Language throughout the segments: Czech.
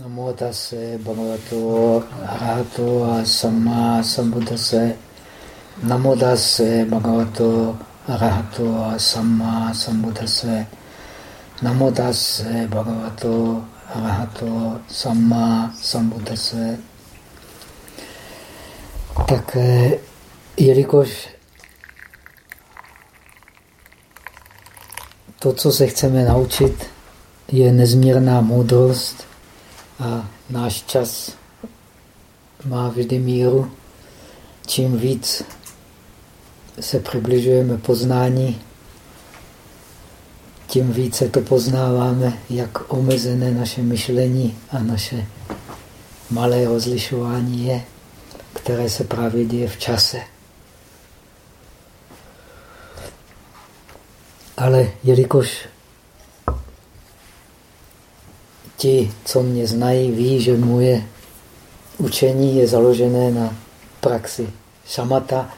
Namo tase bhagavato arahato samma sambuddhase. Namo tase bhagavato arahato samma sambuddhase. Namo tase bhagavato arahato samma sambuddhase. Tak eh, jelikož to, co se chceme naučit, je nezmírná moudrost, a náš čas má vždy míru. Čím víc se přibližujeme poznání, tím více to poznáváme, jak omezené naše myšlení a naše malé rozlišování je, které se právě děje v čase. Ale jelikož ti, co mě znají, ví, že moje učení je založené na praxi šamata,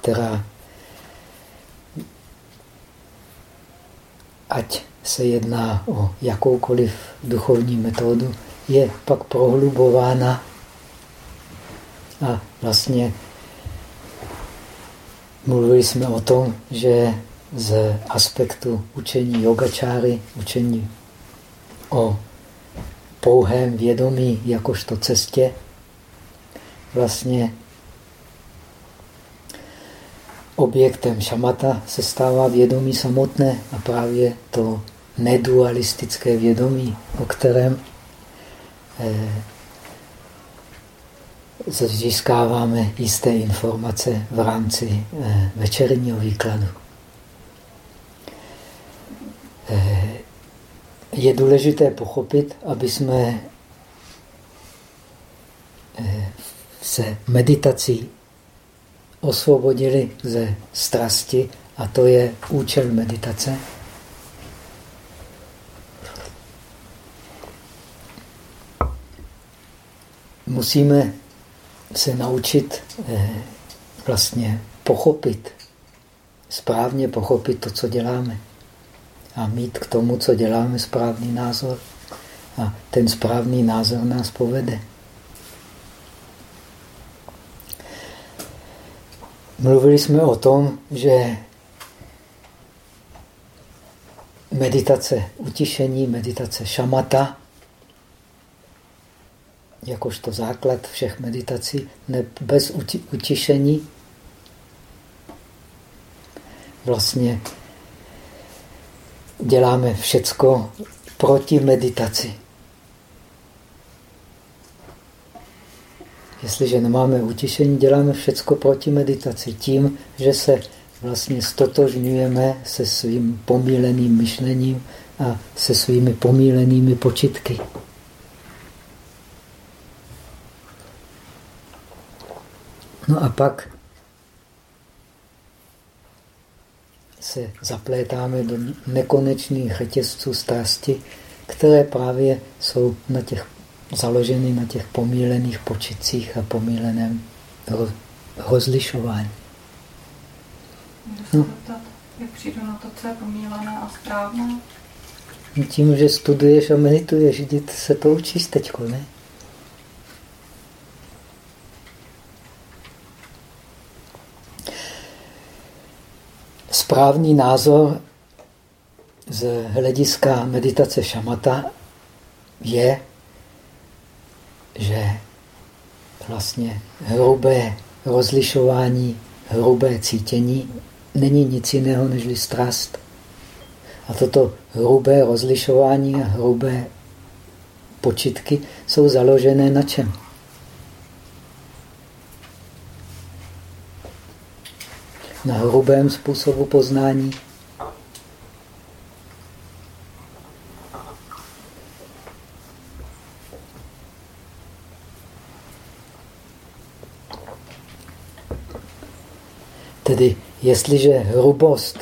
která ať se jedná o jakoukoliv duchovní metodu, je pak prohlubována a vlastně mluvili jsme o tom, že z aspektu učení yogačáry, učení o pouhém vědomí jakožto cestě vlastně objektem šamata se stává vědomí samotné a právě to nedualistické vědomí, o kterém eh, získáváme jisté informace v rámci eh, večerního výkladu. Je důležité pochopit, aby jsme eh, se meditací osvobodili ze strasti a to je účel meditace. Musíme se naučit eh, vlastně pochopit, správně pochopit to, co děláme a mít k tomu, co děláme, správný názor. A ten správný názor nás povede. Mluvili jsme o tom, že meditace utišení, meditace šamata, jakožto základ všech meditací, ne, bez utišení vlastně děláme všecko proti meditaci. Jestliže nemáme utišení, děláme všecko proti meditaci tím, že se vlastně stotožňujeme se svým pomíleným myšlením a se svými pomílenými počitky. No a pak se zaplétáme do nekonečných řetězců strasti, které právě jsou na těch, založeny na těch pomílených počicích a pomíleném rozlišování. No. Jak přijdu na to, co je pomílené a správné? Tím, že studuješ a medituješ, se to učíš teď, ne? Správný názor z hlediska meditace šamata je, že vlastně hrubé rozlišování, hrubé cítění není nic jiného než strast. A toto hrubé rozlišování a hrubé počitky jsou založené na čem? Na hrubém způsobu poznání. Tedy, jestliže hrubost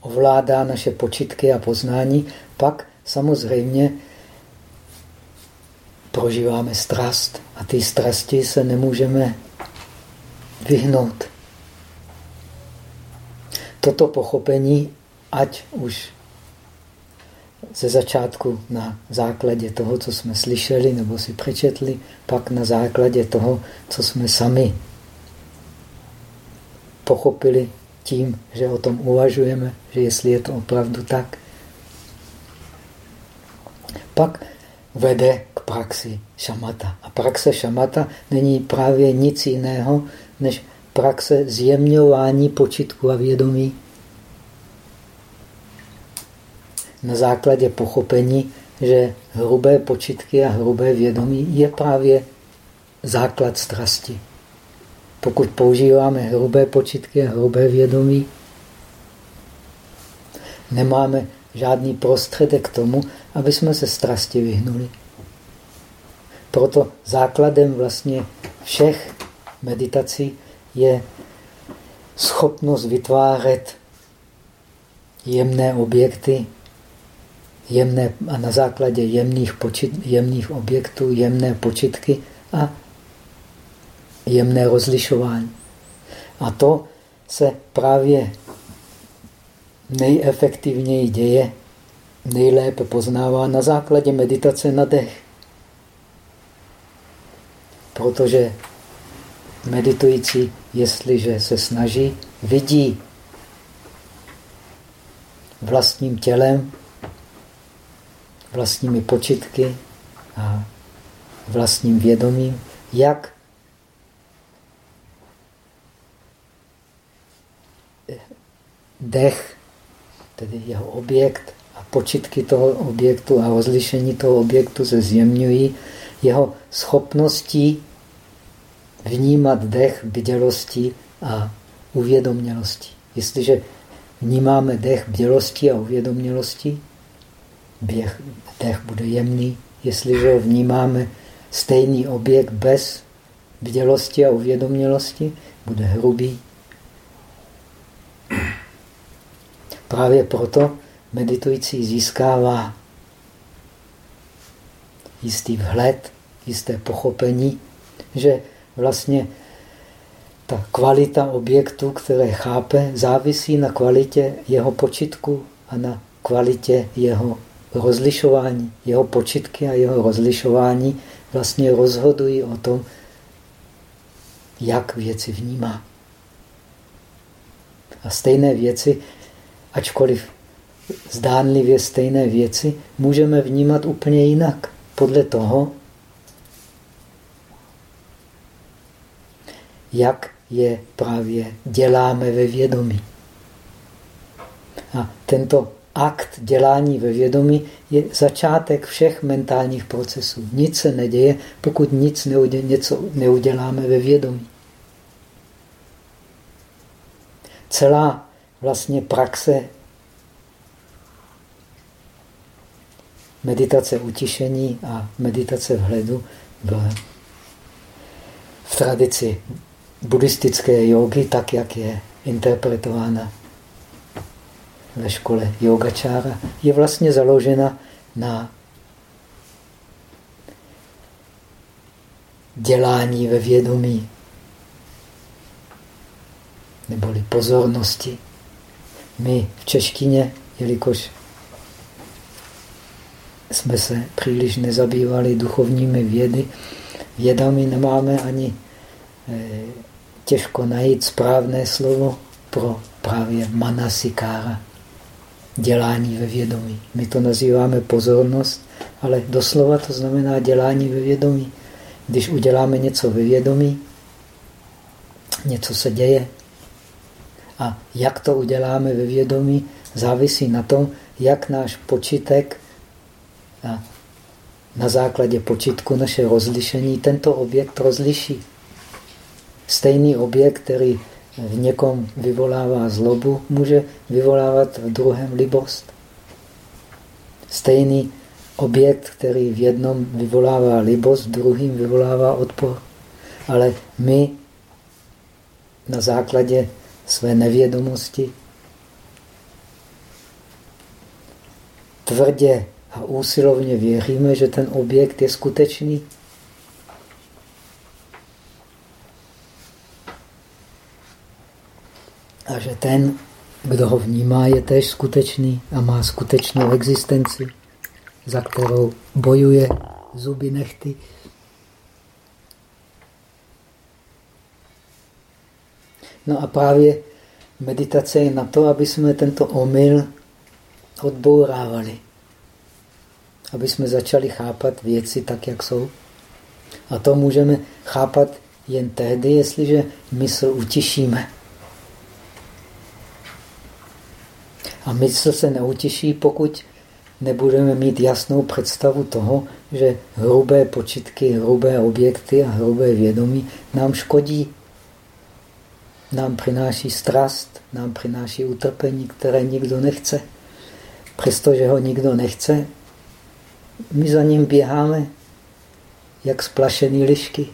ovládá naše počitky a poznání, pak samozřejmě prožíváme strast. A ty strasti se nemůžeme vyhnout. Toto pochopení, ať už ze začátku na základě toho, co jsme slyšeli nebo si přečetli, pak na základě toho, co jsme sami pochopili tím, že o tom uvažujeme, že jestli je to opravdu tak. Pak vede k praxi šamata. A praxe šamata není právě nic jiného, než praxe zjemňování počitku a vědomí na základě pochopení, že hrubé počitky a hrubé vědomí je právě základ strasti. Pokud používáme hrubé počitky a hrubé vědomí, nemáme žádný prostředek k tomu, aby jsme se strasti vyhnuli. Proto základem vlastně všech meditací je schopnost vytvářet jemné objekty, jemné, a na základě jemných, počit, jemných objektů, jemné počitky a jemné rozlišování. A to se právě nejefektivněji děje, nejlépe poznává na základě meditace na dech. Protože meditující, jestliže se snaží, vidí vlastním tělem, vlastními počitky a vlastním vědomím, jak dech, tedy jeho objekt a počitky toho objektu a rozlišení toho objektu se zjemňují jeho schopností vnímat dech bdělosti a uvědomělosti. Jestliže vnímáme dech bdělosti a uvědomělosti, běh, dech bude jemný. Jestliže vnímáme stejný objekt bez bdělosti a uvědomělosti, bude hrubý. Právě proto meditující získává jistý vhled, jisté pochopení, že vlastně ta kvalita objektu, které chápe, závisí na kvalitě jeho počitku a na kvalitě jeho rozlišování. Jeho počitky a jeho rozlišování vlastně rozhodují o tom, jak věci vnímá. A stejné věci, ačkoliv zdánlivě stejné věci, můžeme vnímat úplně jinak. Podle toho, jak je právě děláme ve vědomí. A tento akt dělání ve vědomí je začátek všech mentálních procesů. Nic se neděje, pokud nic neuděl, něco neuděláme ve vědomí. Celá vlastně praxe meditace utišení a meditace vhledu v, v tradici buddhistické jogy, tak jak je interpretována ve škole yogačára, je vlastně založena na dělání ve vědomí, neboli pozornosti. My v češtině, jelikož jsme se příliš nezabývali duchovními vědy, vědami nemáme ani eh, těžko najít správné slovo pro právě manasikára dělání ve vědomí. My to nazýváme pozornost, ale doslova to znamená dělání ve vědomí. Když uděláme něco ve vědomí, něco se děje. A jak to uděláme ve vědomí, závisí na tom, jak náš počítek a na základě počítku naše rozlišení tento objekt rozliší. Stejný objekt, který v někom vyvolává zlobu, může vyvolávat v druhém libost. Stejný objekt, který v jednom vyvolává libost, v druhým vyvolává odpor. Ale my na základě své nevědomosti tvrdě a úsilovně věříme, že ten objekt je skutečný. A že ten, kdo ho vnímá, je též skutečný a má skutečnou existenci. za kterou bojuje zuby nechty. No a právě meditace je na to, aby jsme tento omyl odbourávali. Aby jsme začali chápat věci tak, jak jsou. A to můžeme chápat jen tehdy, jestliže mysl utišíme. A mysl se neutiší, pokud nebudeme mít jasnou představu toho, že hrubé počitky, hrubé objekty a hrubé vědomí nám škodí. Nám přináší strast, nám přináší utrpení, které nikdo nechce. Přestože ho nikdo nechce, my za ním běháme, jak splašený lišky.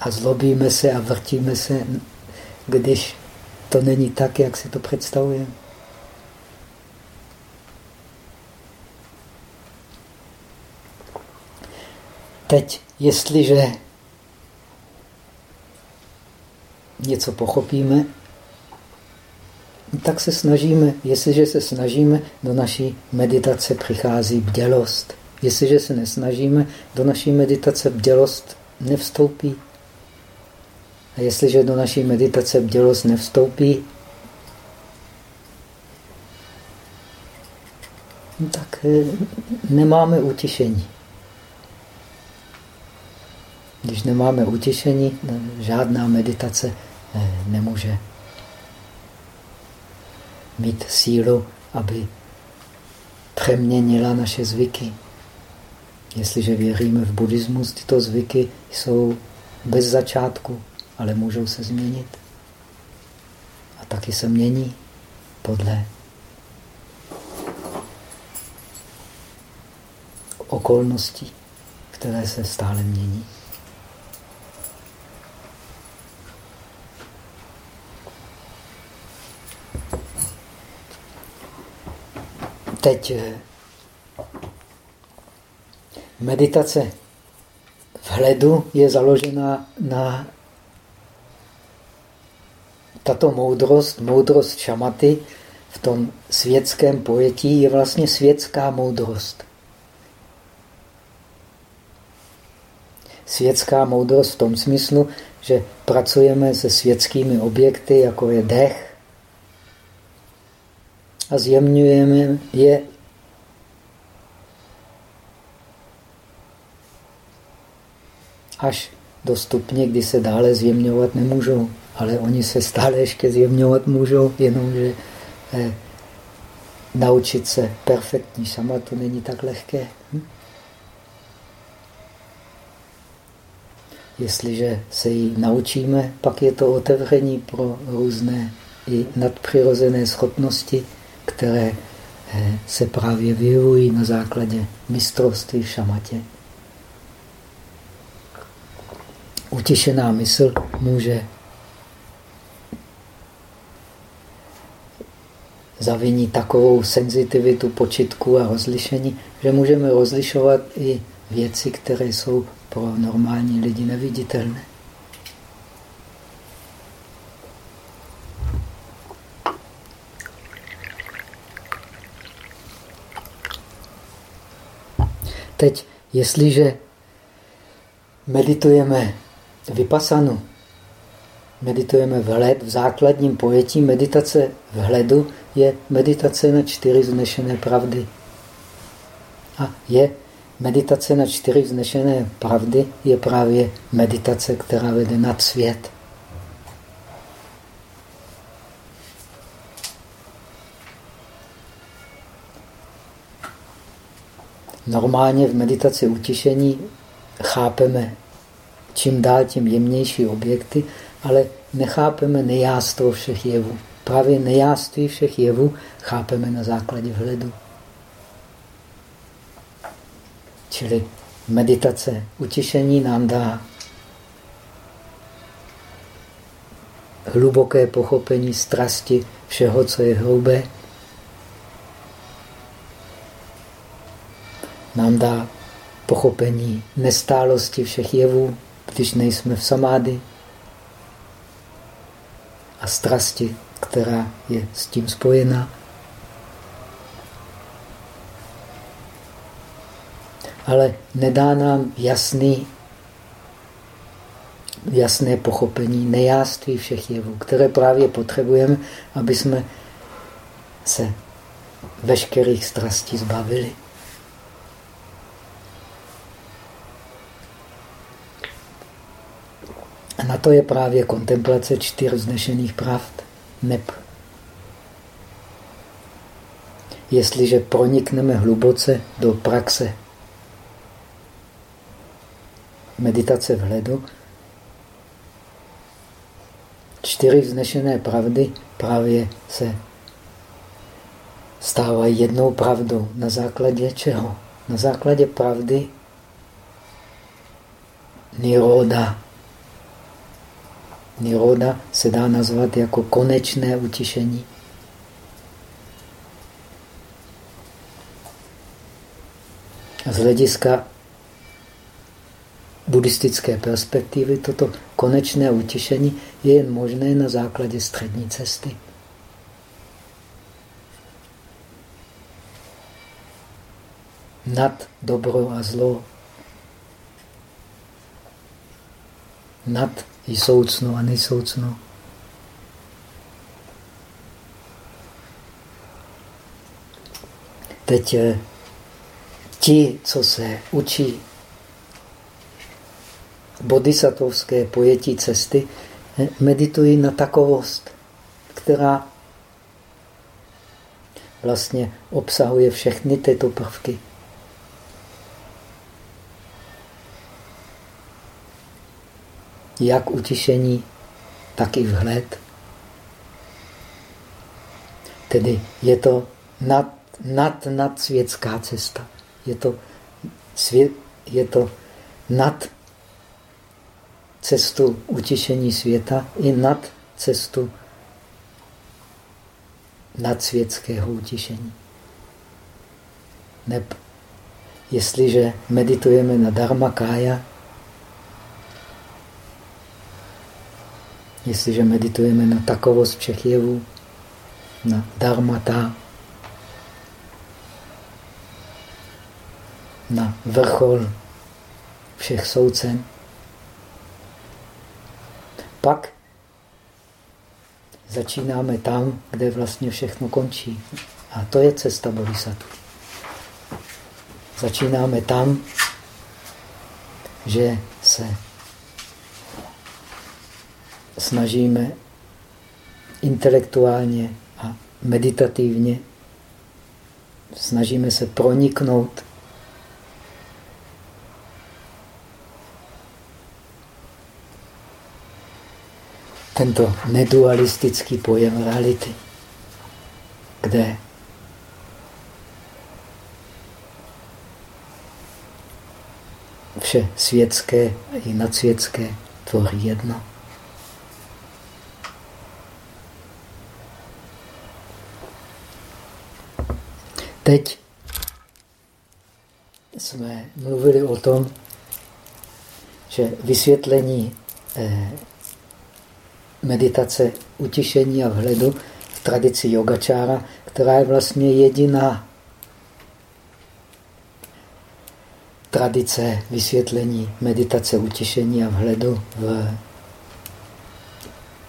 A zlobíme se a vrtíme se, když to není tak, jak si to představujeme. Teď, jestliže něco pochopíme, tak se snažíme, jestliže se snažíme, do naší meditace přichází bdělost. Jestliže se nesnažíme, do naší meditace bdělost nevstoupí. A jestliže do naší meditace bdělost nevstoupí, tak eh, nemáme utišení. Když nemáme utišení, žádná meditace eh, nemůže mít sílu, aby přeměnila naše zvyky. Jestliže věříme v buddhismus, tyto zvyky jsou bez začátku, ale můžou se změnit. A taky se mění podle okolností, které se stále mění. Teď eh, meditace vhledu je založena na tato moudrost, moudrost šamaty v tom světském pojetí je vlastně světská moudrost. Světská moudrost v tom smyslu, že pracujeme se světskými objekty, jako je dech, a zjemňujeme je až do stupně, kdy se dále zjemňovat nemůžou. Ale oni se stále ještě zjemňovat můžou, jenomže eh, naučit se perfektní šamatu není tak lehké. Hm? Jestliže se ji naučíme, pak je to otevření pro různé i nadpřirozené schopnosti, které eh, se právě vyjevují na základě mistrovství v šamatě. Utěšená mysl může zavinit takovou senzitivitu počitku a rozlišení, že můžeme rozlišovat i věci, které jsou pro normální lidi neviditelné. Teď, jestliže meditujeme vypasanu, meditujeme vhled v základním pojetí meditace vhledu, je meditace na čtyři vznešené pravdy. A je meditace na čtyři vznešené pravdy je právě meditace, která vede nad svět. Normálně v meditaci utišení chápeme čím dál tím jemnější objekty, ale nechápeme nejástvo všech jevů. Právě nejáství všech jevů chápeme na základě vhledu. Čili meditace utišení nám dá hluboké pochopení strasti všeho, co je hrubé, nám dá pochopení nestálosti všech jevů, když nejsme v samády a strasti, která je s tím spojená. Ale nedá nám jasný, jasné pochopení nejáství všech jevů, které právě potřebujeme, aby jsme se veškerých strastí zbavili. A na to je právě kontemplace čtyř znešených pravd. Neb. Jestliže pronikneme hluboce do praxe meditace vhledu, čtyři vznešené pravdy právě se stávají jednou pravdou. Na základě čeho? Na základě pravdy niroda. Niroda se dá nazvat jako konečné utišení. Z hlediska buddhistické perspektivy toto konečné utišení je jen možné na základě střední cesty. Nad dobro a zlo. Nad i soucno a nejsoucno. Teď eh, ti, co se učí bodhisattvovské pojetí cesty, eh, meditují na takovost, která vlastně obsahuje všechny tyto prvky. Jak utišení, tak i vhled. Tedy je to nad, nad, nadsvětská cesta. Je to, svět, je to nad cestu utišení světa i nad cestu nadsvětského utišení. Neb jestliže meditujeme na dharma kája, jestliže meditujeme na takovost všech jevů, na dharmata, na vrchol všech soucen, pak začínáme tam, kde vlastně všechno končí. A to je cesta bodhisattva. Začínáme tam, že se snažíme intelektuálně a meditativně snažíme se proniknout tento nedualistický pojem reality, kde vše světské i nadsvětské tvoří jedno. Teď jsme mluvili o tom, že vysvětlení eh, meditace utišení a vhledu v tradici yogačára, která je vlastně jediná tradice vysvětlení meditace utišení a vhledu v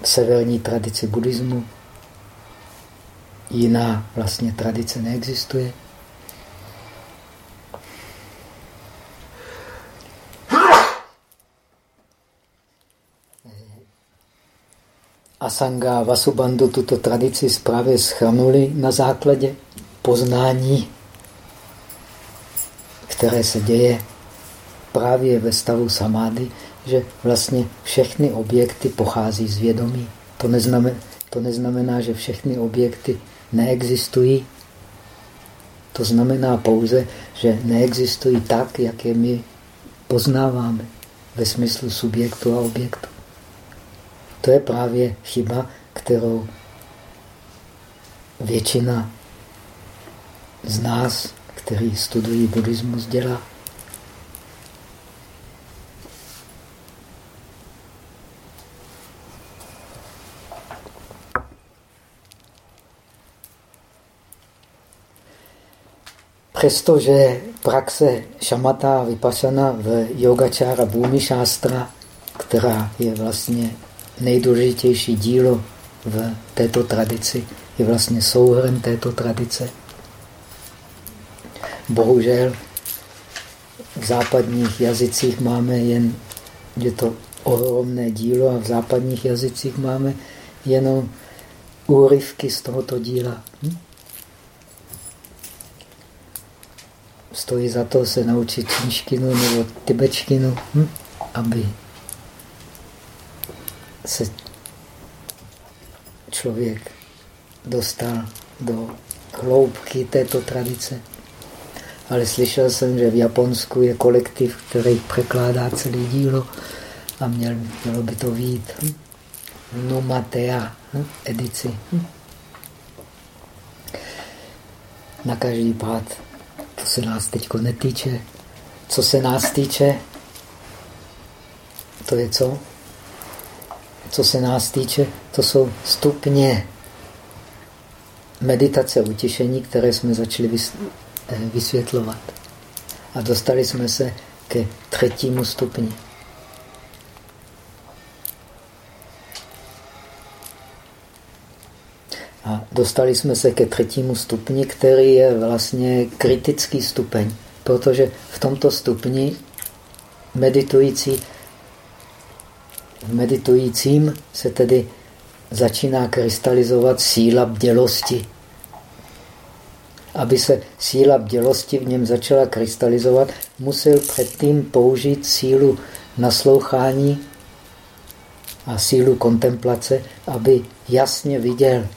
severní tradici buddhismu. Jiná vlastně tradice neexistuje. Asanga a Vasubandhu tuto tradici zprávě schrnuli na základě poznání, které se děje právě ve stavu samády, že vlastně všechny objekty pochází z vědomí. To neznamená, to neznamená, že všechny objekty neexistují. To znamená pouze, že neexistují tak, jak je my poznáváme ve smyslu subjektu a objektu. To je právě chyba, kterou většina z nás, kteří studují buddhismus, dělá. Přestože praxe šamata a vypasana v yogačára Bhumi Shastra, která je vlastně nejdůležitější dílo v této tradici, je vlastně souhrn této tradice. Bohužel v západních jazycích máme jen, je to ohromné dílo a v západních jazycích máme jenom úryvky z tohoto díla. Hm? Stojí za to se naučit čínštinu nebo tibetštinu, hm? aby se člověk dostal do hloubky této tradice. Ale slyšel jsem, že v Japonsku je kolektiv, který překládá celé dílo a měl, mělo by to vít hm? Numatea hm? edici. Hm? Na každý pád. To se nás teď netýče. Co se nás týče, to je co? Co se nás týče, to jsou stupně meditace utišení, které jsme začali eh, vysvětlovat. A dostali jsme se ke třetímu stupni. A dostali jsme se ke třetímu stupni, který je vlastně kritický stupeň, protože v tomto stupni meditující, meditujícím se tedy začíná krystalizovat síla bdělosti. Aby se síla bdělosti v něm začala krystalizovat, musel předtím použít sílu naslouchání a sílu kontemplace, aby jasně viděl,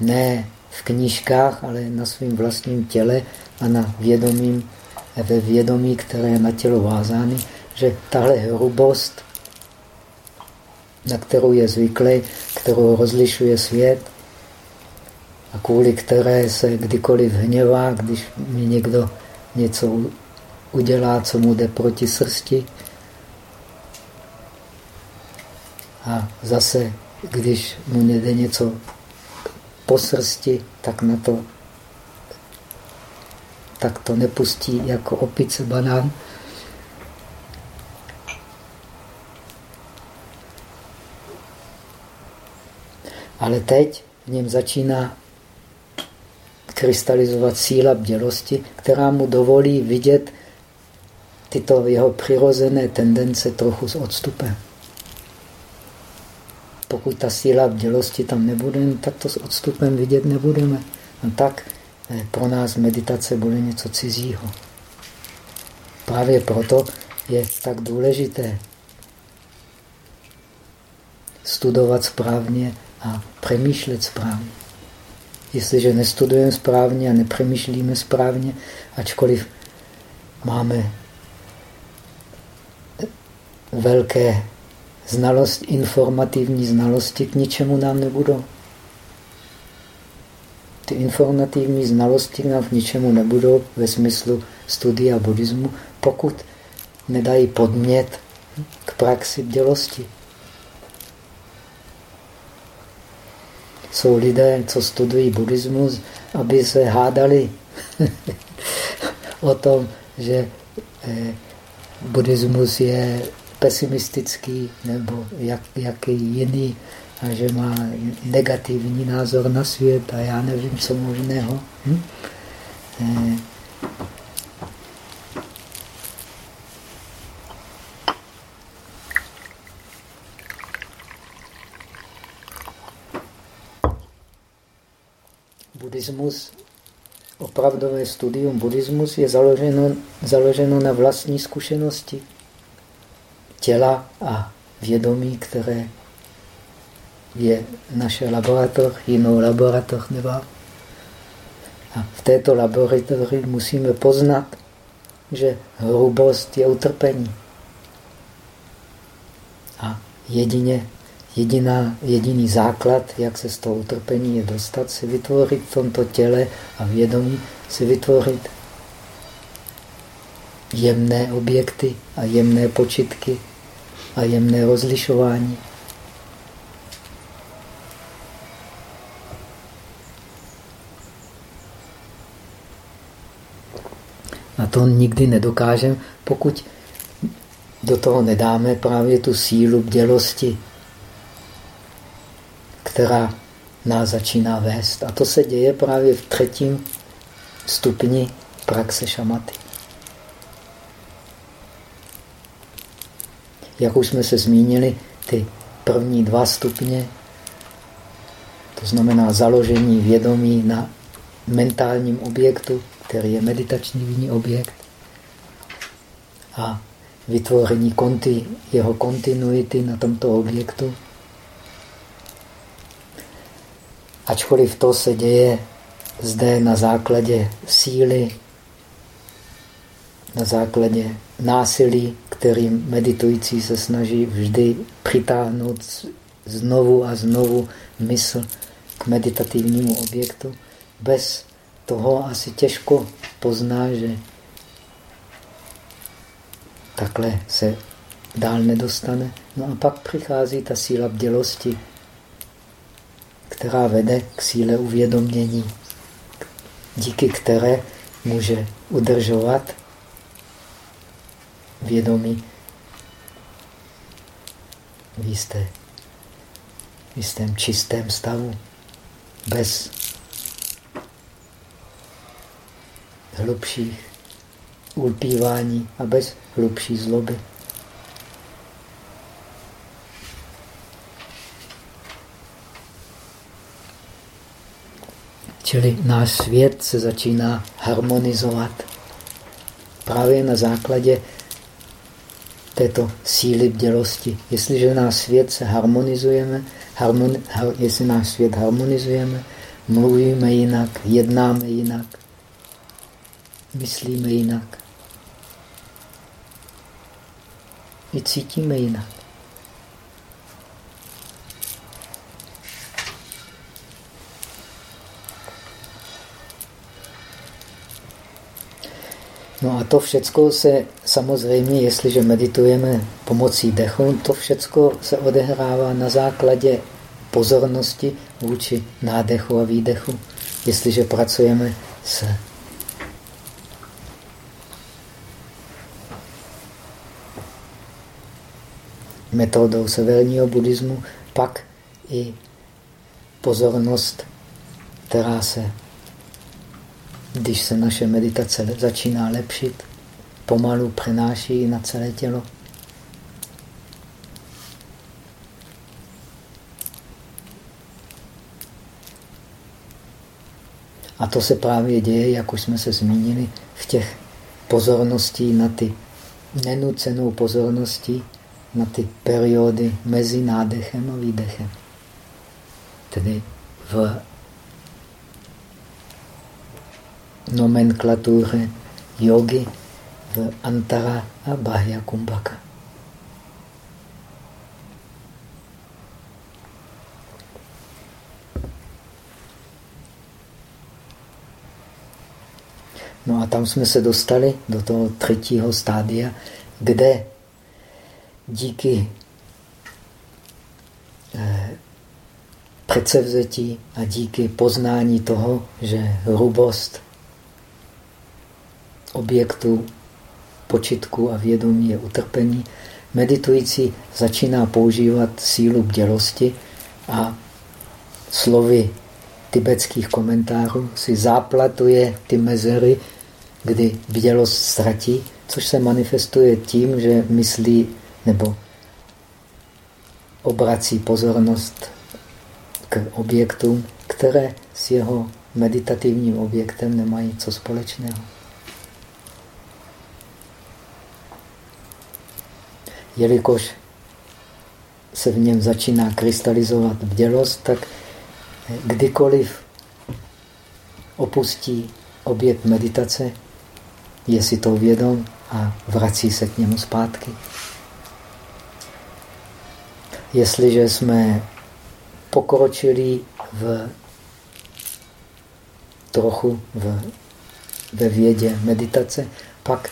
ne v knížkách, ale na svém vlastním těle a na vědomím, ve vědomí, které je na tělo vázány, že tahle hrubost, na kterou je zvyklý, kterou rozlišuje svět a kvůli které se kdykoliv hněvá, když mi někdo něco udělá, co mu jde proti srsti. A zase, když mu nejde něco po srsti, tak na to tak to nepustí jako opice banán. Ale teď v něm začíná krystalizovat síla bdělosti, která mu dovolí vidět tyto jeho přirozené tendence trochu s odstupem. Pokud ta síla bdělosti tam nebude, no tak to s odstupem vidět nebudeme. A no tak eh, pro nás meditace bude něco cizího. Právě proto je tak důležité studovat správně a přemýšlet správně. Jestliže nestudujeme správně a nepřemýšlíme správně, ačkoliv máme velké znalost, informativní znalosti k ničemu nám nebudou. Ty informativní znalosti nám k ničemu nebudou ve smyslu studia buddhismu, pokud nedají podmět k praxi bdělosti. Jsou lidé, co studují buddhismus, aby se hádali o tom, že eh, buddhismus je pesimistický nebo jak, jaký jiný a že má negativní názor na svět a já nevím, co možného. Hm? Eh. Buddhismus, opravdové studium buddhismus je založeno, založeno na vlastní zkušenosti těla a vědomí, které je naše laboratoř, jinou laboratoř nemá. A v této laboratoři musíme poznat, že hrubost je utrpení. A jedině, jediná, jediný základ, jak se z toho utrpení je dostat, si vytvořit v tomto těle a vědomí, si vytvořit jemné objekty a jemné počitky, a jemné rozlišování. to nikdy nedokážeme, pokud do toho nedáme právě tu sílu bdělosti, která nás začíná vést. A to se děje právě v třetím stupni praxe šamaty. Jak už jsme se zmínili, ty první dva stupně, to znamená založení vědomí na mentálním objektu, který je meditační objekt, a vytvoření konti, jeho kontinuity na tomto objektu. Ačkoliv to se děje zde na základě síly, na základě násilí, kterým meditující se snaží vždy přitáhnout znovu a znovu mysl k meditativnímu objektu. Bez toho asi těžko pozná, že takhle se dál nedostane. No a pak přichází ta síla bdělosti, která vede k síle uvědomění, díky které může udržovat vědomí v, jisté, v jistém čistém stavu, bez hlubších ulpívání a bez hlubší zloby. Čili náš svět se začíná harmonizovat právě na základě této síly bdělosti. Jestliže náš svět se harmonizujeme, harmoni, har, jestli náš svět harmonizujeme, mluvíme jinak, jednáme jinak, myslíme jinak, i cítíme jinak. No a to všecko se samozřejmě, jestliže meditujeme pomocí dechu, to všecko se odehrává na základě pozornosti vůči nádechu a výdechu. Jestliže pracujeme s metodou severního buddhismu, pak i pozornost, která se, když se naše meditace začíná lepšit, pomalu přenáší na celé tělo. A to se právě děje, jak už jsme se zmínili, v těch pozorností na ty nenucenou pozorností, na ty periody mezi nádechem a výdechem. Tedy v nomenklatuře jogy v Antara a Bahya Kumbhaka. No a tam jsme se dostali do toho třetího stádia, kde díky eh, předsevzetí a díky poznání toho, že hrubost objektu, počitku a vědomí je utrpení, meditující začíná používat sílu bdělosti a slovy tibetských komentářů si záplatuje ty mezery, kdy bdělost ztratí, což se manifestuje tím, že myslí nebo obrací pozornost k objektům, které s jeho meditativním objektem nemají co společného. Jelikož se v něm začíná krystalizovat bdělost, tak kdykoliv opustí objekt meditace, je si to vědom a vrací se k němu zpátky. Jestliže jsme pokročili v trochu v, ve vědě meditace, pak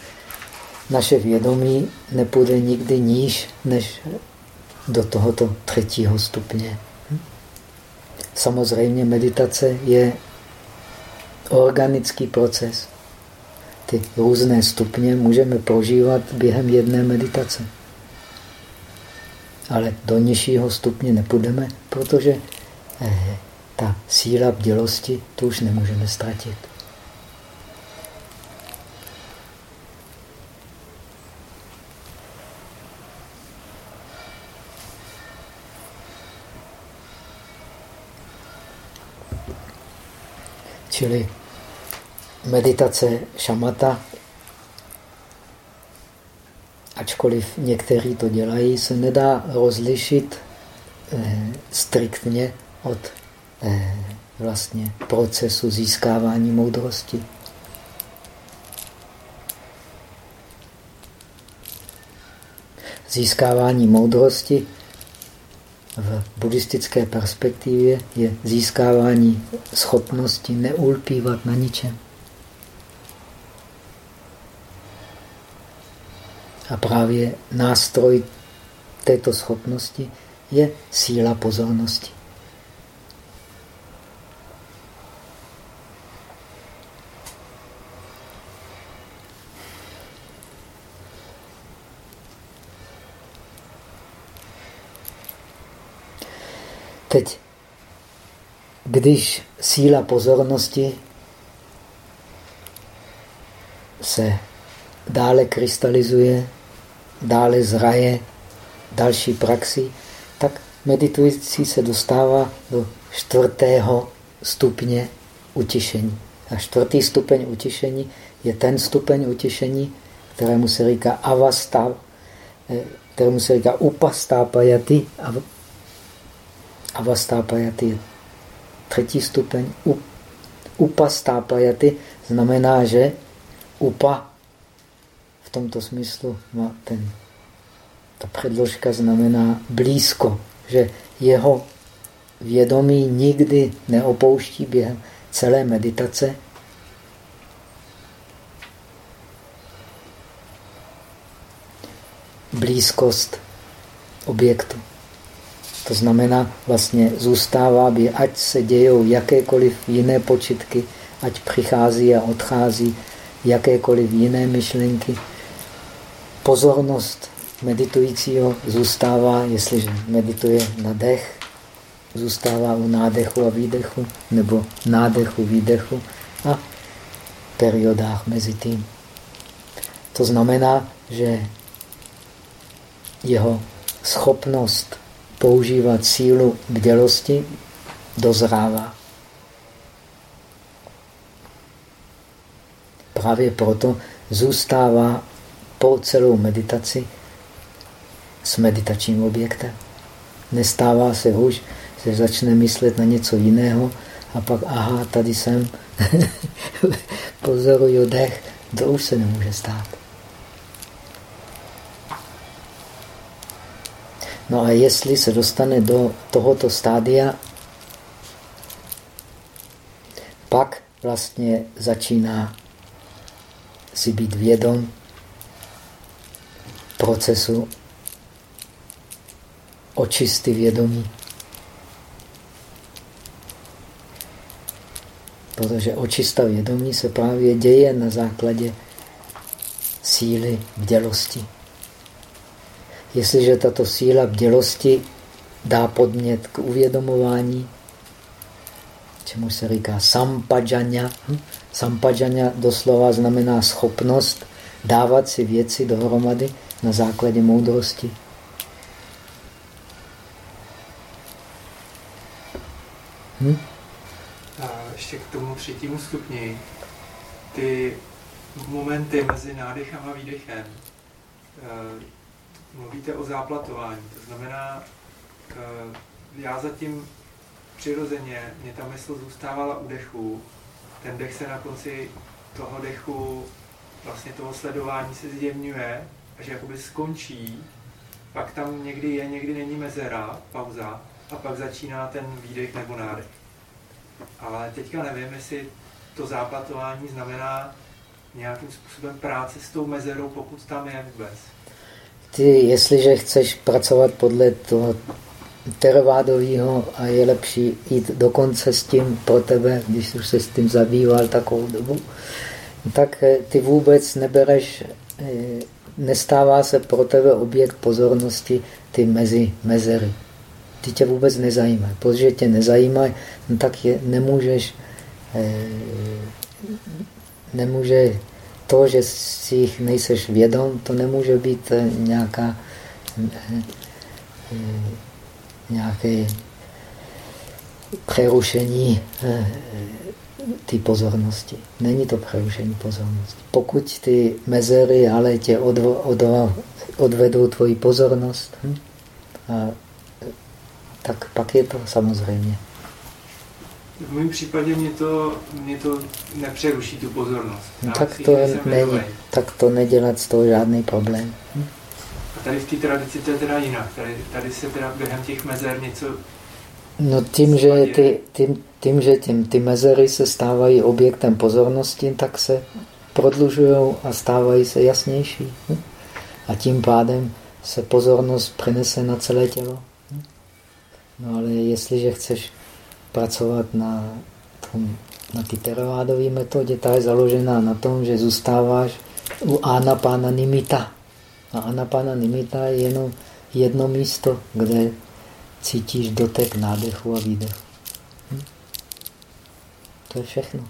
naše vědomí nepůjde nikdy níž než do tohoto třetího stupně. Samozřejmě meditace je organický proces. ty různé stupně můžeme prožívat během jedné meditace. Ale do nižšího stupně nepůjdeme, protože eh, ta síla bdělosti tu už nemůžeme ztratit. Čili meditace šamata, ačkoliv někteří to dělají, se nedá rozlišit eh, striktně od eh, vlastně procesu získávání moudrosti. Získávání moudrosti v buddhistické perspektivě je získávání schopnosti neulpívat na ničem. A právě nástroj této schopnosti je síla pozornosti. Teď, když síla pozornosti se dále krystalizuje, dále zraje další praxi, tak meditující se dostává do čtvrtého stupně utišení. A čtvrtý stupeň utišení je ten stupeň utišení, kterému se říká avastá, eh, kterému se říká upastápajaty Avastápajaty třetí stupeň. Upastápajaty znamená, že upa v tomto smyslu má ten, ta předložka znamená blízko, že jeho vědomí nikdy neopouští během celé meditace. Blízkost objektu. To znamená, vlastně zůstává, by, ať se dějou jakékoliv jiné počitky, ať přichází a odchází jakékoliv jiné myšlenky. Pozornost meditujícího zůstává, jestliže medituje na dech, zůstává u nádechu a výdechu, nebo nádechu, výdechu a periodách mezi tím. To znamená, že jeho schopnost používat sílu bdělosti, dozrává. Právě proto zůstává po celou meditaci s meditačním objektem. Nestává se už, že začne myslet na něco jiného a pak, aha, tady jsem, pozoruju dech, to už se nemůže stát. No a jestli se dostane do tohoto stádia, pak vlastně začíná si být vědom procesu očisty vědomí. Protože očista vědomí se právě děje na základě síly bdělosti. Jestliže tato síla bdělosti dá podmět k uvědomování, čemu se říká sampadžanya. Hm? Doslova znamená schopnost dávat si věci dohromady na základě moudrosti. Hm? A ještě k tomu třetímu stupni. Ty momenty mezi nádechem a výdechem eh, mluvíte o záplatování. To znamená, eh, já zatím přirozeně, mě ta mysl zůstávala u dechu, ten dech se na konci toho dechu, vlastně toho sledování se zjemňuje, a že jakoby skončí, pak tam někdy je, někdy není mezera, pauza, a pak začíná ten výdech nebo nádech. Ale teďka nevím, jestli to záplatování znamená nějakým způsobem práce s tou mezerou, pokud tam je vůbec ty, jestliže chceš pracovat podle toho teravádového a je lepší jít dokonce s tím pro tebe, když už se s tím zabýval takovou dobu, tak eh, ty vůbec nebereš, eh, nestává se pro tebe objekt pozornosti ty mezi mezery. Ty tě vůbec nezajímají. Protože tě nezajímají, no tak je, nemůžeš, eh, nemůže to, že si jich nejseš vědom, to nemůže být nějaká nějaké přerušení ty pozornosti. Není to přerušení pozornosti. Pokud ty mezery ale tě odvo, odvo, odvedou tvoji pozornost, hm? a, tak pak je to samozřejmě. V mém případě mě to, mě to nepřeruší tu pozornost. No, tak, to není, tak to nedělat z toho žádný problém. Hm? A tady v té tradici to je teda jinak. Tady, tady se teda během těch mezer něco No tím, že, ty, tím, tím, že tím, ty mezery se stávají objektem pozornosti, tak se prodlužují a stávají se jasnější. Hm? A tím pádem se pozornost přenese na celé tělo. Hm? No ale jestliže chceš pracovat na, tom, na ty teravádové metodě, ta je založená na tom, že zůstáváš u anapána nimita. A anapána nimita je jenom jedno místo, kde cítíš dotek nádechu a výdechu. Hm? To je všechno.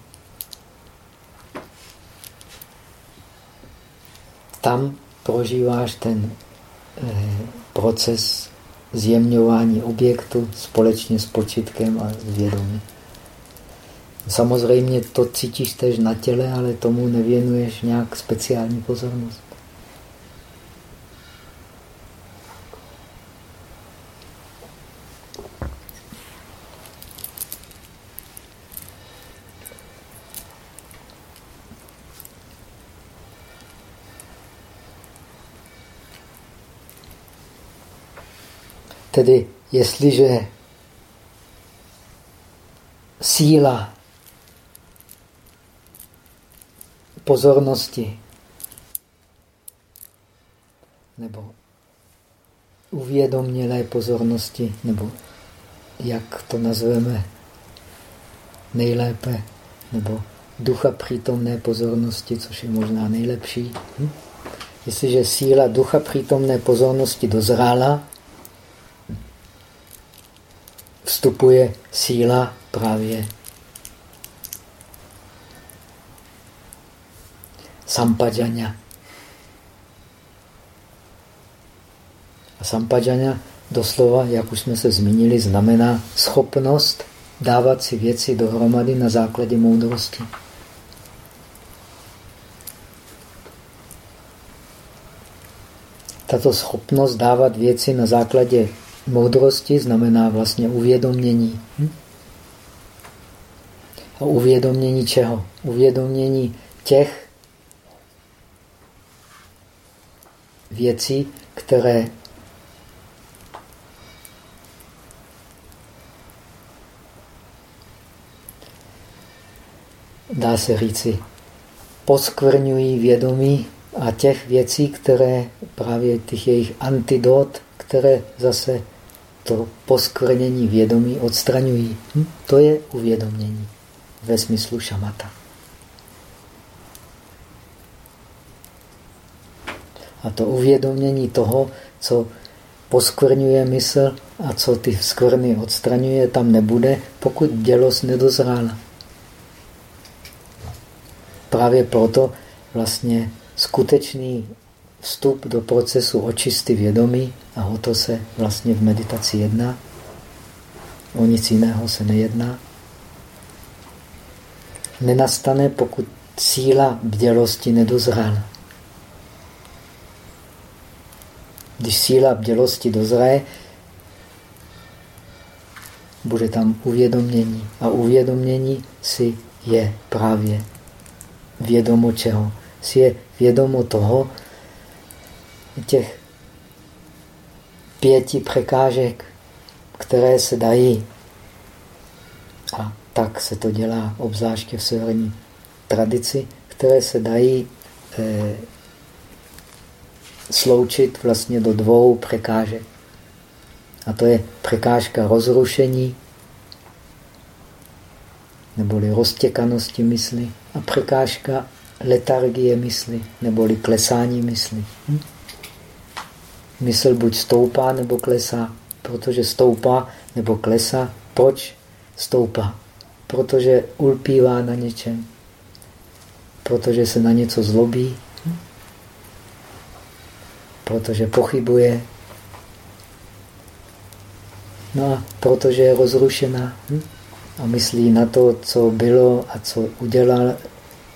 Tam prožíváš ten eh, proces zjemňování objektu společně s počitkem a s vědomím. Samozřejmě to cítíš tež na těle, ale tomu nevěnuješ nějak speciální pozornost. Tedy jestliže síla pozornosti nebo uvědomělé pozornosti, nebo jak to nazveme nejlépe, nebo ducha přítomné pozornosti, což je možná nejlepší. Hm? Jestliže síla ducha přítomné pozornosti dozrála, vstupuje síla právě sampadžaňa. A sampadžaňa doslova, jak už jsme se zmínili, znamená schopnost dávat si věci dohromady na základě moudrosti. Tato schopnost dávat věci na základě moudrosti znamená vlastně uvědomění. Hm? A uvědomění čeho? Uvědomění těch věcí, které dá se říci, poskvrňují vědomí a těch věcí, které právě těch jejich antidot, které zase to poskvrnění vědomí odstraňují. Hm? To je uvědomění ve smyslu šamata. A to uvědomění toho, co poskvrňuje mysl a co ty skvrny odstraňuje, tam nebude, pokud dělost nedozrála. Právě proto vlastně skutečný vstup do procesu očisty vědomí a o to se vlastně v meditaci jedná. O nic jiného se nejedná. Nenastane, pokud síla bdělosti nedozrála. Když síla bdělosti dozraje, bude tam uvědomění. A uvědomění si je právě vědomo čeho? Si je vědomo toho, těch pěti překážek, které se dají. A tak se to dělá obzvláště v severní tradici, které se dají eh, sloučit vlastně do dvou překážek. A to je překážka rozrušení, neboli roztěkanosti mysli a překážka letargie mysli, neboli klesání mysli. Hm? Mysl buď stoupá, nebo klesá. Protože stoupá, nebo klesá. Proč stoupá? Protože ulpívá na něčem. Protože se na něco zlobí. Protože pochybuje. No a protože je rozrušená. Hm? A myslí na to, co bylo a co udělal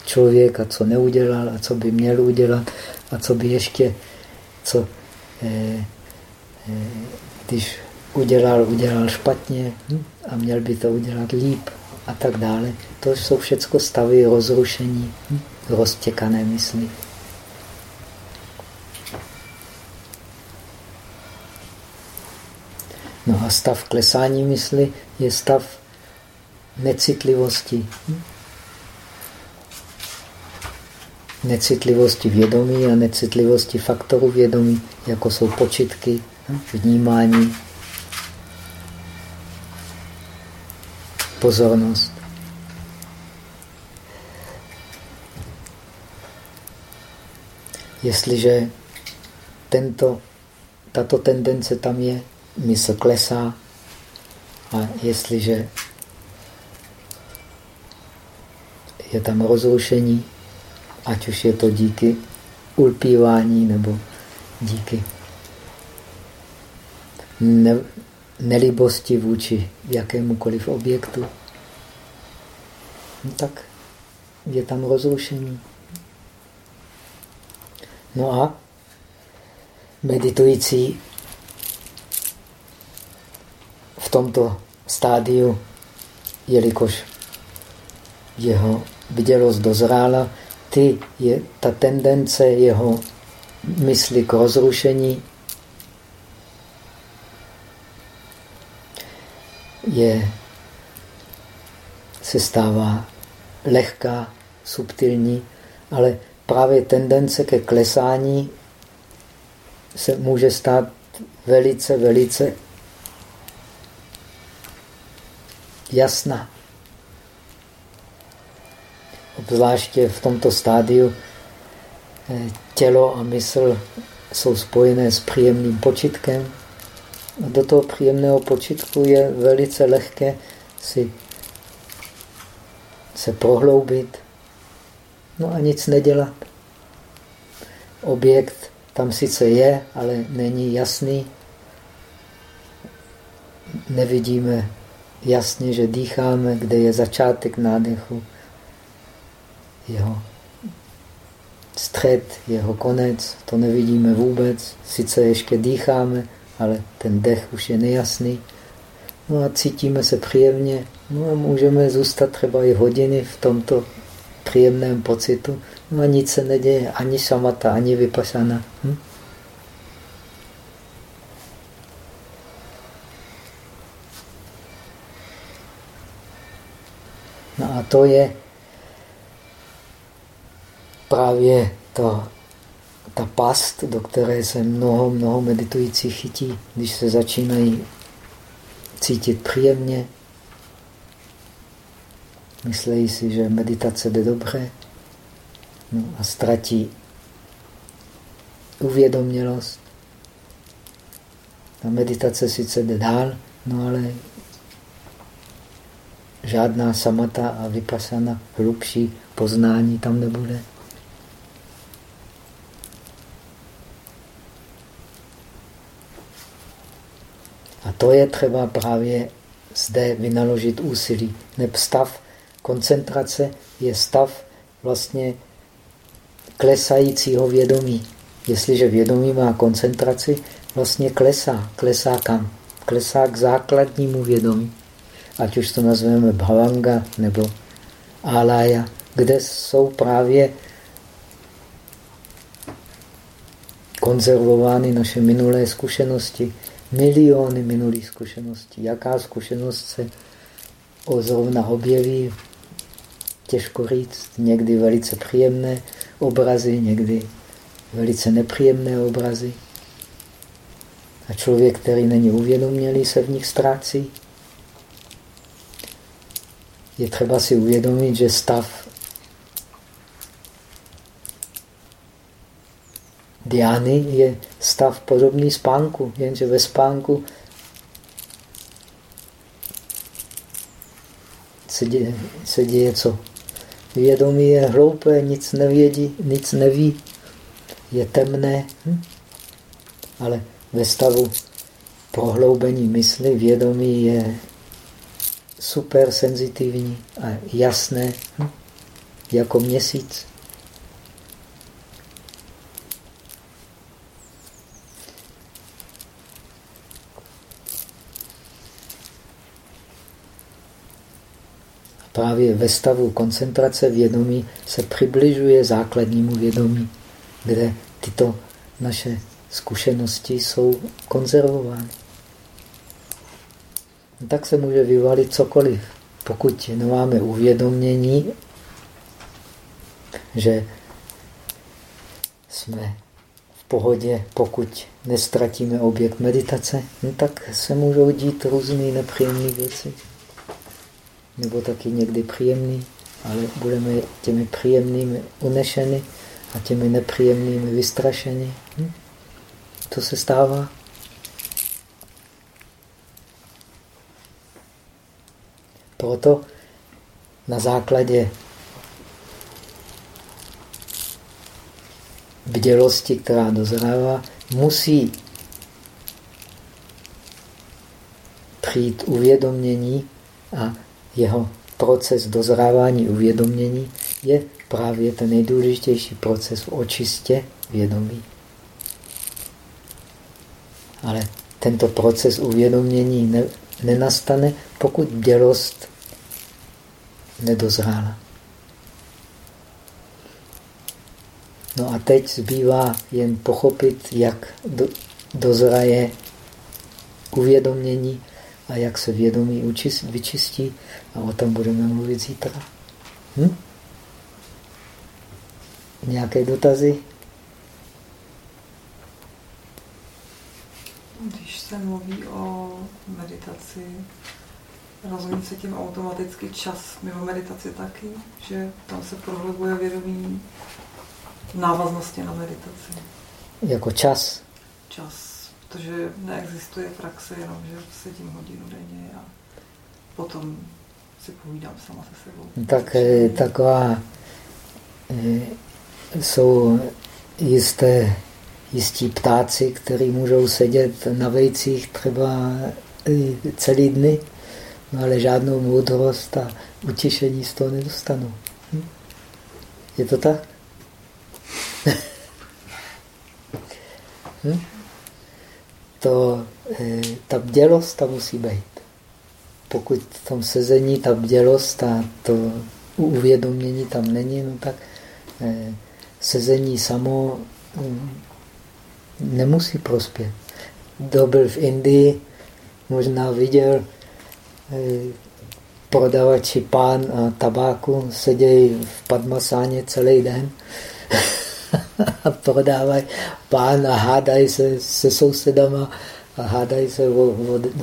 člověk a co neudělal a co by měl udělat a co by ještě, co když udělal, udělal špatně a měl by to udělat líp a tak dále. To jsou všechno stavy rozrušení, roztěkané mysli. No a stav klesání mysli je stav necitlivosti. Hm? Necitlivosti vědomí a necitlivosti faktorů vědomí, jako jsou počitky, vnímání, pozornost. Jestliže tento, tato tendence tam je, mysl klesá a jestliže je tam rozrušení, ať už je to díky ulpívání nebo díky ne, nelibosti vůči jakémukoliv objektu, no tak je tam rozrušení. No a meditující v tomto stádiu, jelikož jeho vidělost dozrála, ty je ta tendence jeho mysli k rozrušení je, se stává lehká, subtilní, ale právě tendence ke klesání se může stát velice, velice jasná. Obzvláště v tomto stádiu eh, tělo a mysl jsou spojené s příjemným počitkem. A do toho příjemného počitku je velice lehké si se prohloubit, no a nic nedělat. Objekt tam sice je, ale není jasný. Nevidíme jasně, že dýcháme, kde je začátek nádechu, jeho střed, jeho konec, to nevidíme vůbec. Sice ještě dýcháme, ale ten dech už je nejasný. No a cítíme se příjemně. No a můžeme zůstat třeba i hodiny v tomto příjemném pocitu. No a nic se neděje, ani samata, ani vypasana. Hm? No a to je právě to, ta past, do které se mnoho, mnoho meditujících chytí, když se začínají cítit příjemně, myslejí si, že meditace jde dobře no a ztratí uvědomělost. Ta meditace sice jde dál, no ale žádná samata a vypasana, hlubší poznání tam nebude. To je třeba právě zde vynaložit úsilí. Neb stav koncentrace je stav vlastně klesajícího vědomí. Jestliže vědomí má koncentraci, vlastně klesá. Klesá kam? Klesá k základnímu vědomí. Ať už to nazveme bhavanga nebo alaya, kde jsou právě konzervovány naše minulé zkušenosti, miliony minulých zkušeností. Jaká zkušenost se o zrovna objeví, těžko říct. Někdy velice příjemné obrazy, někdy velice nepříjemné obrazy. A člověk, který není uvědomělý, se v nich ztrácí. Je třeba si uvědomit, že stav diány je stav podobný spánku, jenže ve spánku se děje, se děje co? Vědomí je hloupé, nic nevědí, nic neví, je temné, hm? ale ve stavu prohloubení mysli vědomí je super senzitivní a jasné, hm? jako měsíc. Právě ve stavu koncentrace vědomí se přibližuje základnímu vědomí, kde tyto naše zkušenosti jsou konzervovány. Tak se může vyvalit cokoliv. Pokud nemáme uvědomění, že jsme v pohodě, pokud nestratíme objekt meditace, no tak se můžou dít různé nepříjemné věci. Nebo taky někdy příjemný, ale budeme těmi příjemnými unešeny a těmi nepříjemnými vystrašeni. Hm? To se stává. Proto na základě bdělosti, která dozrává, musí přijít uvědomění a jeho proces dozrávání uvědomění je právě ten nejdůležitější proces v očistě vědomí. Ale tento proces uvědomění ne, nenastane, pokud bdělost nedozrála. No a teď zbývá jen pochopit, jak do, dozraje uvědomění a jak se vědomí učist, vyčistí a o tom budeme mluvit zítra. Hm? Nějaké dotazy? Když se mluví o meditaci, rozumím se tím automaticky čas mimo meditaci taky, že tam se prohlubuje vědomí návaznosti na meditaci. Jako čas? Čas, protože neexistuje praxe jenom, že sedím hodinu denně a potom si povídám sama se sebou. Tak eh, taková eh, jsou jisté, jistí ptáci, kteří můžou sedět na vejcích třeba celý dny, no ale žádnou moudrost a utišení z toho nedostanou. Hm? Je to tak? hm? To, eh, ta bdělost tam musí být. Pokud v tom sezení ta bdělost a to uvědomění tam není, no tak eh, sezení samo hm, nemusí prospět. Kdo byl v Indii, možná viděl eh, prodavači pán a tabáku, sedějí v Padmasáně celý den a prodávají pán a hádají se se sousedama a hádají se o,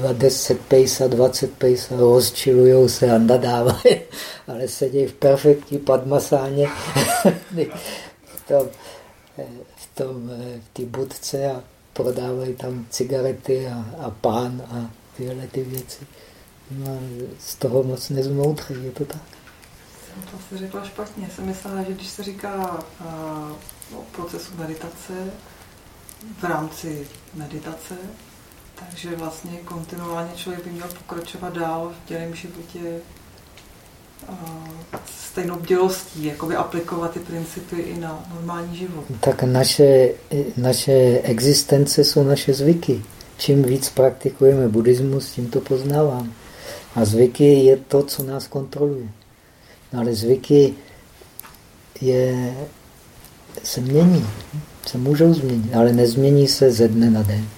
o 10 pejsa, 20 pejsa, rozčilují se a nadávají, ale sedí v perfektní padmasáně v tom, v tom v té budce a prodávají tam cigarety a, a pán a tyhle ty věci. No, z toho moc nezmoudří, je to tak. To se řekla špatně. Jsem myslela, že když se říká o procesu meditace v rámci meditace, takže vlastně kontinuálně člověk by měl pokračovat dál v dělém životě stejnou bdělostí, jakoby aplikovat ty principy i na normální život. Tak naše, naše existence jsou naše zvyky. Čím víc praktikujeme buddhismus, tím to poznávám. A zvyky je to, co nás kontroluje. No ale zvyky je, se mění, se můžou změnit, ale nezmění se ze dne na den.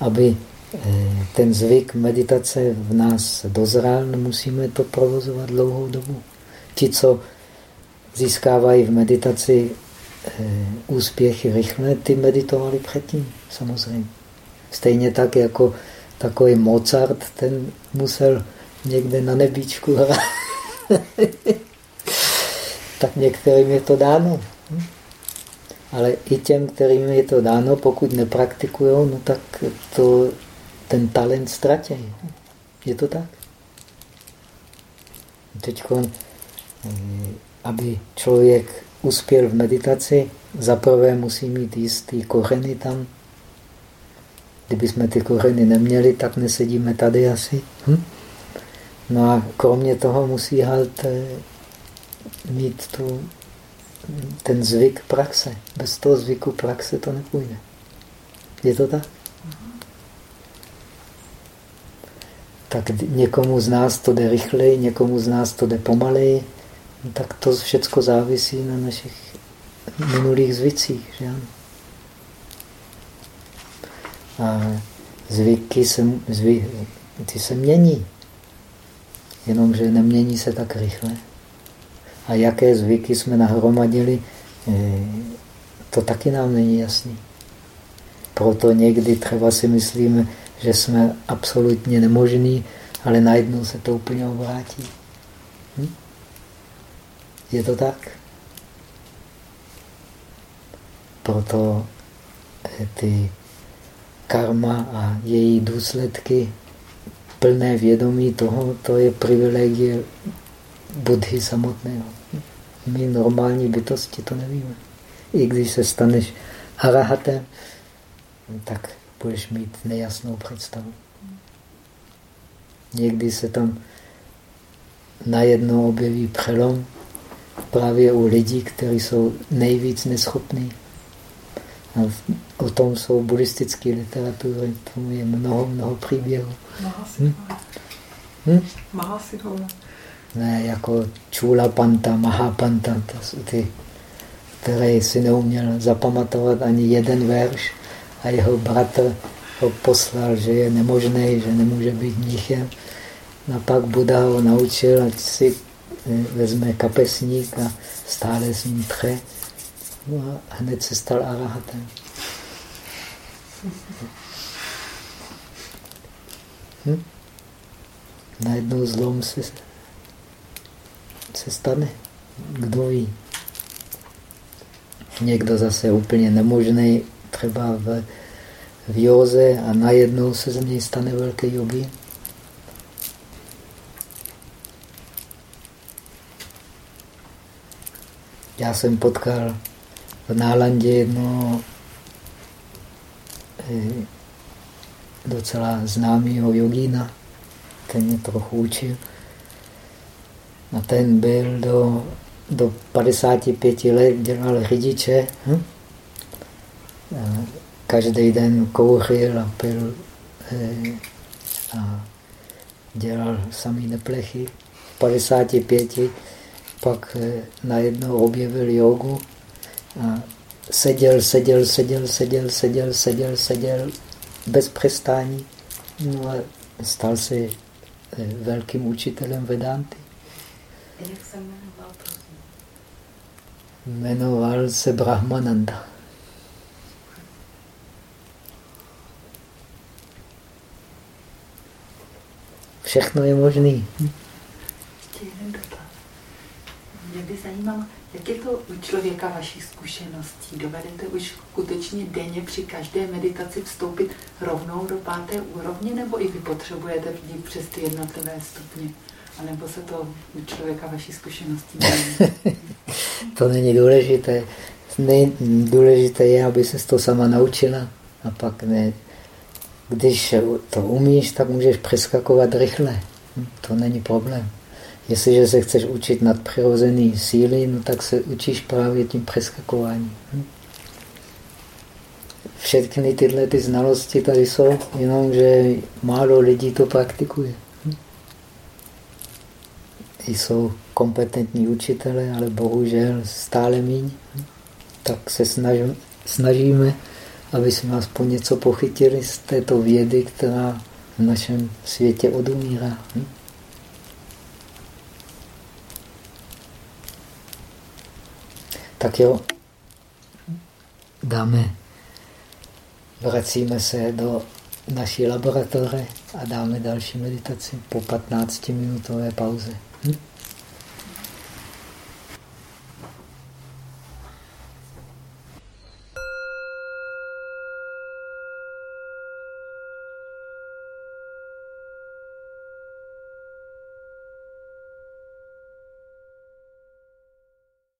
Aby eh, ten zvyk meditace v nás dozrál, musíme to provozovat dlouhou dobu. Ti, co získávají v meditaci eh, úspěchy rychle, ty meditovali předtím, samozřejmě. Stejně tak jako takový Mozart, ten musel někde na nebíčku hrát. tak některým je to dáno. Ale i těm, kterým je to dáno, pokud nepraktikují, no tak to, ten talent ztratí. Je to tak? Teď, eh, aby člověk uspěl v meditaci, zaprvé musí mít jistý kořeny tam. Kdyby jsme ty kořeny neměli, tak nesedíme tady asi. Hm? No a kromě toho musí halt eh, mít tu, ten zvyk praxe. Bez toho zvyku praxe to nepůjde. Je to tak? Tak někomu z nás to jde rychleji, někomu z nás to jde pomaleji. No tak to všechno závisí na našich minulých zvicích. Že? A zvyky se, zvy, ty se mění jenomže nemění se tak rychle. A jaké zvyky jsme nahromadili, eh, to taky nám není jasný. Proto někdy třeba si myslíme, že jsme absolutně nemožní, ale najednou se to úplně obrátí. Hm? Je to tak? Proto eh, ty karma a její důsledky plné vědomí toho, to je privilegie Budhy samotného. My normální bytosti to nevíme. I když se staneš arahatem, tak budeš mít nejasnou představu. Někdy se tam najednou objeví přelom právě u lidí, kteří jsou nejvíc neschopní. A o tom jsou buddhistické literatury, tomu je mnoho, mnoho příběhů. Hm? Hm? Ne, jako Čula Panta, Mahapanta, to jsou ty, které si neuměl zapamatovat ani jeden verš a jeho bratr ho poslal, že je nemožný, že nemůže být mnichem. A pak Buda ho naučil, ať si eh, vezme kapesník a stále s ním tře. No a hned se stal arahatem. Hm? Najednou zlom se, se stane. Kdo ví? Někdo zase úplně nemožný, třeba v, v józe a najednou se z něj stane velký jogi. Já jsem potkal v Nálandě jednoho eh, docela známého jogína, ten mě trochu učil. A ten byl do, do 55 let, dělal řidiče. Hm? Každý den kouřil a pil eh, a dělal samý neplechy. V 55 pak eh, najednou objevil jogu a seděl, seděl, seděl, seděl, seděl, seděl, seděl bez přestání. No a stal se eh, velkým učitelem Vedanty. Jak se jmenoval, prosím? Jmenoval se Brahmananda. Všechno je možný. Jeden dotaz. Mě by zajímalo, jak je to u člověka vaší zkušeností? Dovedete už skutečně denně při každé meditaci vstoupit rovnou do páté úrovně, nebo i vy potřebujete jít přes ty jednotlivé stupně? A nebo se to u člověka vaší zkušeností To není důležité. Důležité je, aby se to sama naučila. A pak ne. Když to umíš, tak můžeš přeskakovat rychle. To není problém. Jestliže se chceš učit nadpřirozený síly, no tak se učíš právě tím přeskakováním. Hm? Všechny tyhle ty znalosti tady jsou, jenomže málo lidí to praktikuje. Jsou kompetentní učitelé, ale bohužel stále míň. Tak se snažíme, snažíme, aby jsme aspoň něco pochytili z této vědy, která v našem světě odumírá. Hm? Tak jo, dáme, vracíme se do naší laboratoře a dáme další meditaci po 15-minutové pauze. Hm?